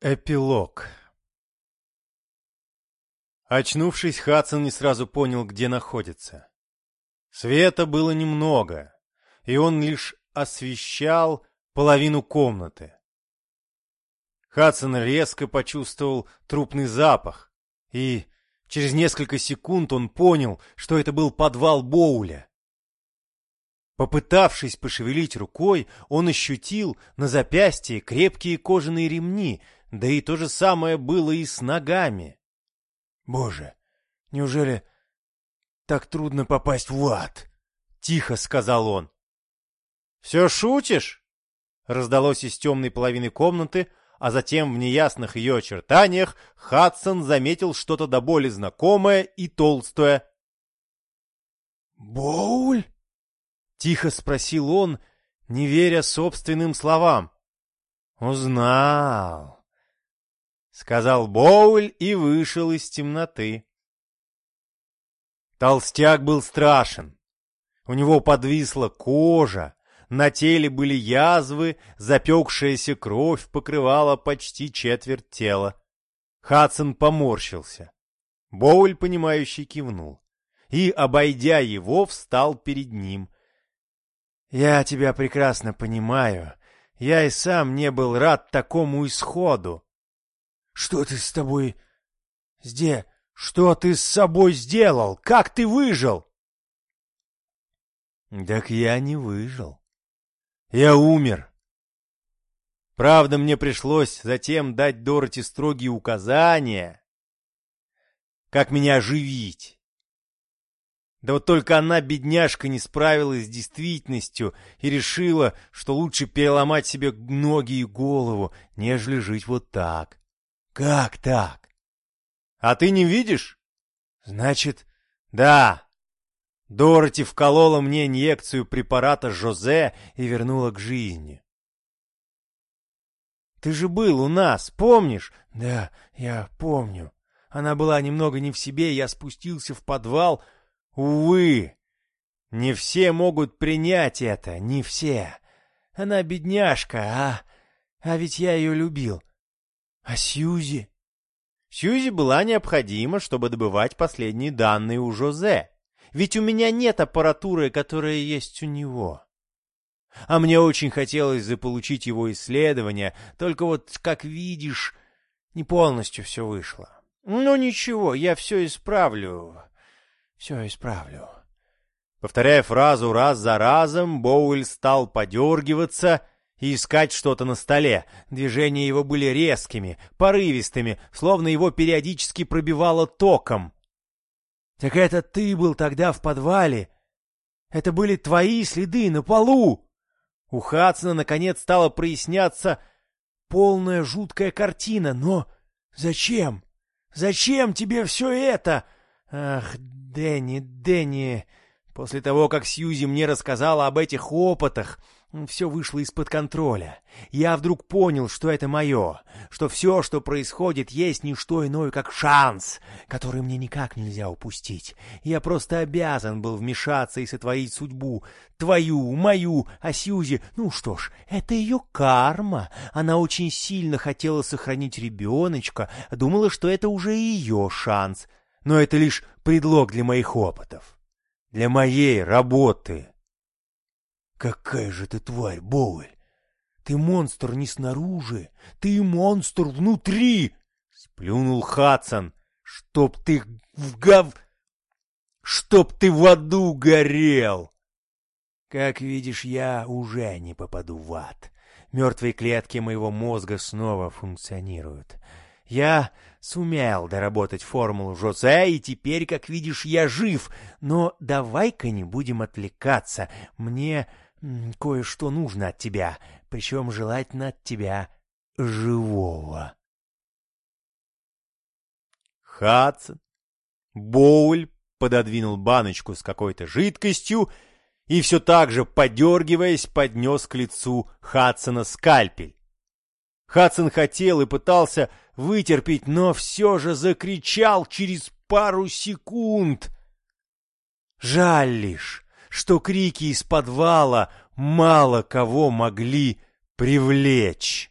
Эпилог Очнувшись, Хадсон не сразу понял, где находится. Света было немного, и он лишь освещал половину комнаты. Хадсон резко почувствовал трупный запах, и через несколько секунд он понял, что это был подвал Боуля. Попытавшись пошевелить рукой, он ощутил на запястье крепкие кожаные ремни — да и то же самое было и с ногами. «Боже, неужели так трудно попасть в ад?» — тихо сказал он. «Все шутишь?» — раздалось из темной половины комнаты, а затем в неясных ее очертаниях Хадсон заметил что-то до боли знакомое и толстое. «Боуль?» — тихо спросил он, не веря собственным словам. «Узнал» сказал Боуль и вышел из темноты. Толстяк был страшен. У него подвисла кожа, на теле были язвы, запекшаяся кровь покрывала почти четверть тела. Хадсон поморщился. Боуль, понимающий, кивнул. И, обойдя его, встал перед ним. — Я тебя прекрасно понимаю. Я и сам не был рад такому исходу. Что ты с тобой... Сде... Что ты с собой сделал? Как ты выжил? Так я не выжил. Я умер. Правда, мне пришлось затем дать Дороти строгие указания, как меня оживить. Да вот только она, бедняжка, не справилась с действительностью и решила, что лучше переломать себе ноги и голову, нежели жить вот так. Как так? А ты не видишь? Значит, да. Дороти вколола мне инъекцию препарата Жозе и вернула к жизни. Ты же был у нас, помнишь? Да, я помню. Она была немного не в себе, я спустился в подвал. Увы, не все могут принять это, не все. Она бедняжка, а... А ведь я ее любил. А Сьюзи? Сьюзи была необходима, чтобы добывать последние данные у Жозе. Ведь у меня нет аппаратуры, которая есть у него. А мне очень хотелось заполучить его исследования, только вот, как видишь, не полностью все вышло. Ну ничего, я все исправлю. Все исправлю. Повторяя фразу раз за разом, Боуэль стал подергиваться — и искать что-то на столе. Движения его были резкими, порывистыми, словно его периодически пробивало током. — Так это ты был тогда в подвале? Это были твои следы на полу? У Хадсона, наконец, стала проясняться полная жуткая картина, но зачем? Зачем тебе все это? Ах, Дэнни, Дэнни... После того, как Сьюзи мне рассказала об этих опытах, все вышло из-под контроля. Я вдруг понял, что это мое, что все, что происходит, есть не что иное, как шанс, который мне никак нельзя упустить. Я просто обязан был вмешаться и сотворить судьбу. Твою, мою, а Сьюзи... Ну что ж, это ее карма. Она очень сильно хотела сохранить ребеночка, думала, что это уже ее шанс. Но это лишь предлог для моих опытов. Для моей работы. «Какая же ты тварь, Боуэль! Ты монстр не снаружи, ты монстр внутри!» Сплюнул Хадсон. «Чтоб ты в гав... Чтоб ты в аду горел!» Как видишь, я уже не попаду в ад. Мертвые клетки моего мозга снова функционируют. Я сумел доработать формулу Жозе, и теперь, как видишь, я жив. Но давай-ка не будем отвлекаться. Мне кое-что нужно от тебя, причем желательно от тебя живого. Хадсон, Боуль пододвинул баночку с какой-то жидкостью и все так же, подергиваясь, поднес к лицу Хадсона скальпель. Хадсон хотел и пытался вытерпеть, но все же закричал через пару секунд. Жаль лишь, что крики из подвала мало кого могли привлечь.